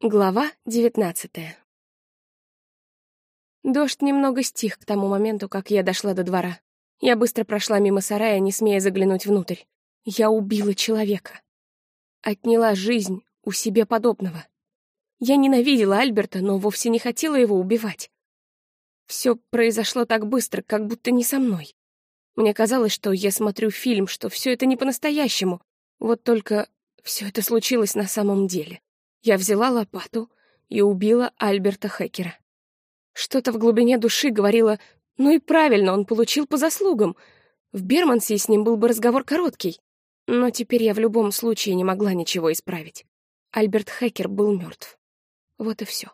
Глава девятнадцатая. Дождь немного стих к тому моменту, как я дошла до двора. Я быстро прошла мимо сарая, не смея заглянуть внутрь. Я убила человека. Отняла жизнь у себе подобного. Я ненавидела Альберта, но вовсе не хотела его убивать. Все произошло так быстро, как будто не со мной. Мне казалось, что я смотрю фильм, что все это не по-настоящему. Вот только все это случилось на самом деле. Я взяла лопату и убила Альберта Хекера. Что-то в глубине души говорило, ну и правильно, он получил по заслугам. В Бермансе с ним был бы разговор короткий. Но теперь я в любом случае не могла ничего исправить. Альберт Хекер был мертв. Вот и все.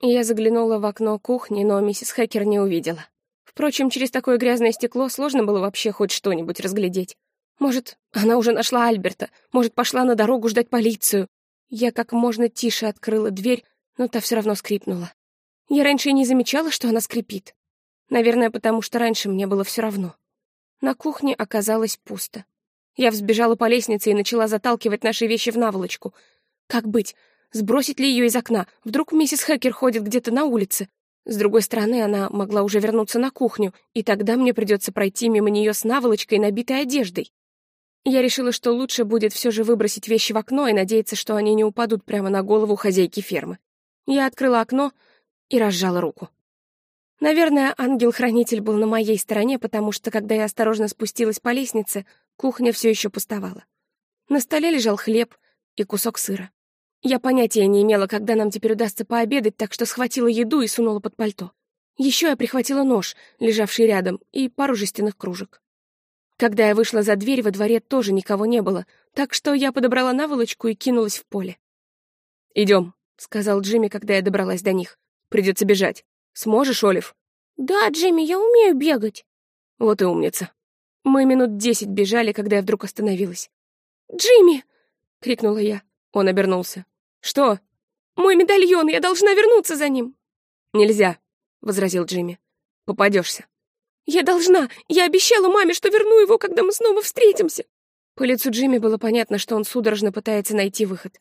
Я заглянула в окно кухни, но миссис Хекер не увидела. Впрочем, через такое грязное стекло сложно было вообще хоть что-нибудь разглядеть. Может, она уже нашла Альберта, может, пошла на дорогу ждать полицию. Я как можно тише открыла дверь, но та все равно скрипнула. Я раньше и не замечала, что она скрипит. Наверное, потому что раньше мне было все равно. На кухне оказалось пусто. Я взбежала по лестнице и начала заталкивать наши вещи в наволочку. Как быть? Сбросить ли ее из окна? Вдруг миссис Хекер ходит где-то на улице? С другой стороны, она могла уже вернуться на кухню, и тогда мне придется пройти мимо нее с наволочкой, набитой одеждой. Я решила, что лучше будет все же выбросить вещи в окно и надеяться, что они не упадут прямо на голову хозяйки фермы. Я открыла окно и разжала руку. Наверное, ангел-хранитель был на моей стороне, потому что, когда я осторожно спустилась по лестнице, кухня все еще пустовала. На столе лежал хлеб и кусок сыра. Я понятия не имела, когда нам теперь удастся пообедать, так что схватила еду и сунула под пальто. Еще я прихватила нож, лежавший рядом, и пару жестяных кружек. Когда я вышла за дверь, во дворе тоже никого не было, так что я подобрала наволочку и кинулась в поле. «Идем», — сказал Джимми, когда я добралась до них. «Придется бежать. Сможешь, Олив?» «Да, Джимми, я умею бегать». Вот и умница. Мы минут десять бежали, когда я вдруг остановилась. «Джимми!» — крикнула я. Он обернулся. «Что?» «Мой медальон, я должна вернуться за ним!» «Нельзя», — возразил Джимми. «Попадешься». «Я должна! Я обещала маме, что верну его, когда мы снова встретимся!» По лицу Джимми было понятно, что он судорожно пытается найти выход.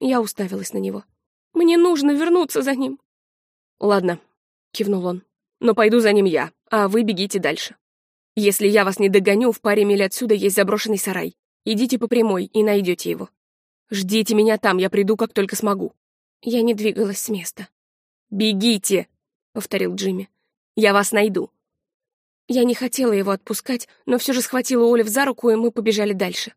Я уставилась на него. «Мне нужно вернуться за ним!» «Ладно», — кивнул он. «Но пойду за ним я, а вы бегите дальше. Если я вас не догоню, в паре миль отсюда есть заброшенный сарай. Идите по прямой и найдете его. Ждите меня там, я приду, как только смогу». Я не двигалась с места. «Бегите!» — повторил Джимми. «Я вас найду. Я не хотела его отпускать, но все же схватила Олив за руку, и мы побежали дальше.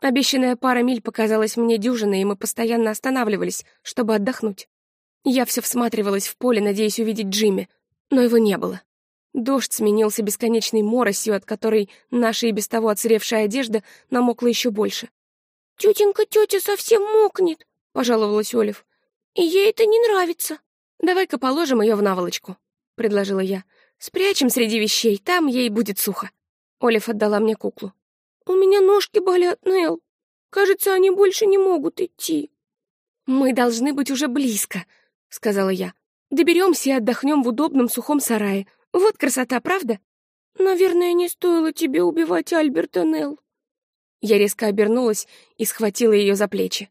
Обещанная пара миль показалась мне дюжиной, и мы постоянно останавливались, чтобы отдохнуть. Я все всматривалась в поле, надеясь увидеть Джимми, но его не было. Дождь сменился бесконечной моросью, от которой наша и без того отсыревшая одежда намокла еще больше. «Тетенька тетя совсем мокнет», — пожаловалась Олив. «И ей это не нравится». «Давай-ка положим ее в наволочку», — предложила я. Спрячем среди вещей, там ей будет сухо. Олив отдала мне куклу. У меня ножки болят, Нел. Кажется, они больше не могут идти. Мы должны быть уже близко, сказала я. Доберемся и отдохнем в удобном сухом сарае. Вот красота, правда? Наверное, не стоило тебе убивать Альберта, Нел. Я резко обернулась и схватила ее за плечи.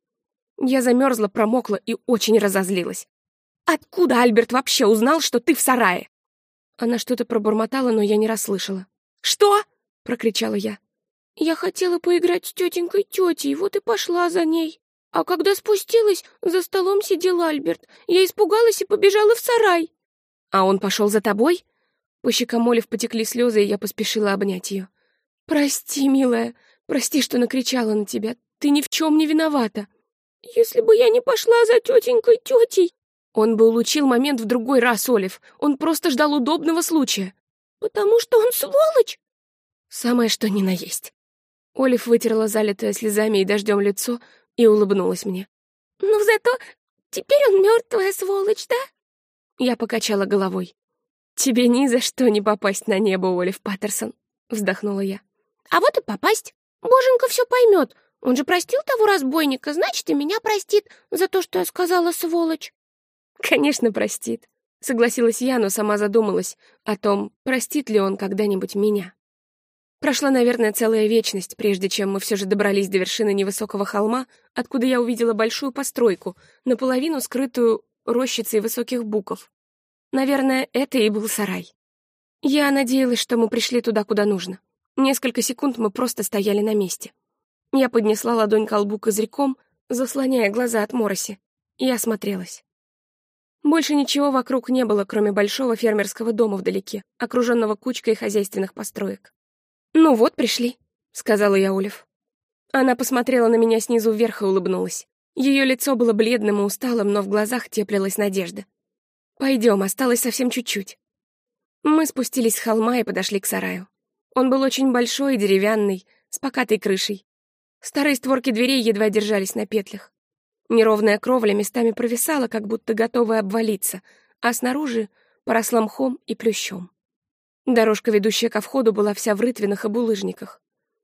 Я замерзла, промокла и очень разозлилась. «Откуда Альберт вообще узнал, что ты в сарае?» Она что-то пробормотала, но я не расслышала. «Что?» — прокричала я. «Я хотела поиграть с тетенькой тетей, вот и пошла за ней. А когда спустилась, за столом сидел Альберт. Я испугалась и побежала в сарай». «А он пошел за тобой?» По щекам Олив потекли слезы, и я поспешила обнять ее. «Прости, милая, прости, что накричала на тебя. Ты ни в чем не виновата». «Если бы я не пошла за тетенькой тетей, он бы улучил момент в другой раз, Олив. Он просто ждал удобного случая. Потому что он сволочь? Самое что ни на есть. Олив вытерла залитое слезами и дождем лицо и улыбнулась мне. Ну, зато теперь он мертвая сволочь, да? Я покачала головой. «Тебе ни за что не попасть на небо, Олив Паттерсон», — вздохнула я. «А вот и попасть. Боженька все поймет. Он же простил того разбойника, значит, и меня простит за то, что я сказала сволочь». «Конечно, простит», — согласилась я, но сама задумалась о том, простит ли он когда-нибудь меня. Прошла, наверное, целая вечность, прежде чем мы все же добрались до вершины невысокого холма, откуда я увидела большую постройку, наполовину скрытую рощицей высоких буков. Наверное, это и был сарай. Я надеялась, что мы пришли туда, куда нужно. Несколько секунд мы просто стояли на месте. Я поднесла ладонь к лбу козырьком, заслоняя глаза от мороси, и осмотрелась. Больше ничего вокруг не было, кроме большого фермерского дома вдалеке, окруженного кучкой хозяйственных построек. «Ну вот, пришли», — сказала я Олив. Она посмотрела на меня снизу вверх и улыбнулась. Ее лицо было бледным и усталым, но в глазах теплилась надежда. «Пойдем, осталось совсем чуть-чуть». Мы спустились с холма и подошли к сараю. Он был очень большой и деревянный, с покатой крышей. Старые створки дверей едва держались на петлях. Неровная кровля местами провисала, как будто готовая обвалиться, а снаружи поросла мхом и плющом. Дорожка, ведущая ко входу, была вся в рытвинах и булыжниках.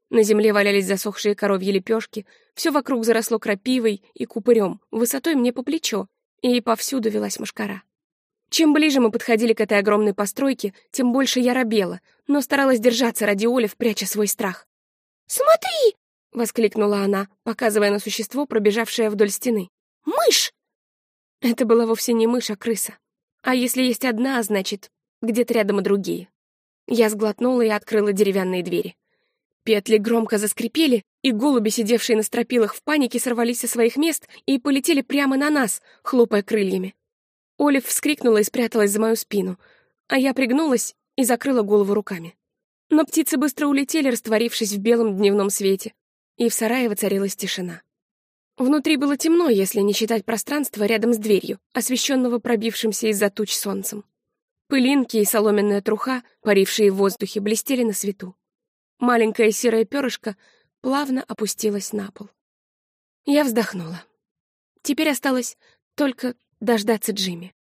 На земле валялись засохшие коровьи лепешки, все вокруг заросло крапивой и купырем, высотой мне по плечо, и повсюду велась мошкара. Чем ближе мы подходили к этой огромной постройке, тем больше я робела, но старалась держаться ради Олив, пряча свой страх. «Смотри!» — воскликнула она, показывая на существо, пробежавшее вдоль стены. «Мышь!» Это была вовсе не мышь, а крыса. А если есть одна, значит, где-то рядом и другие. Я сглотнула и открыла деревянные двери. Петли громко заскрипели, и голуби, сидевшие на стропилах в панике, сорвались со своих мест и полетели прямо на нас, хлопая крыльями. Олив вскрикнула и спряталась за мою спину, а я пригнулась и закрыла голову руками. Но птицы быстро улетели, растворившись в белом дневном свете, и в сарае воцарилась тишина. Внутри было темно, если не считать пространства рядом с дверью, освещенного пробившимся из-за туч солнцем. Пылинки и соломенная труха, парившие в воздухе, блестели на свету. Маленькое серое перышко плавно опустилось на пол. Я вздохнула. Теперь осталось только дождаться Джимми.